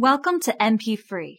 Welcome to MP3.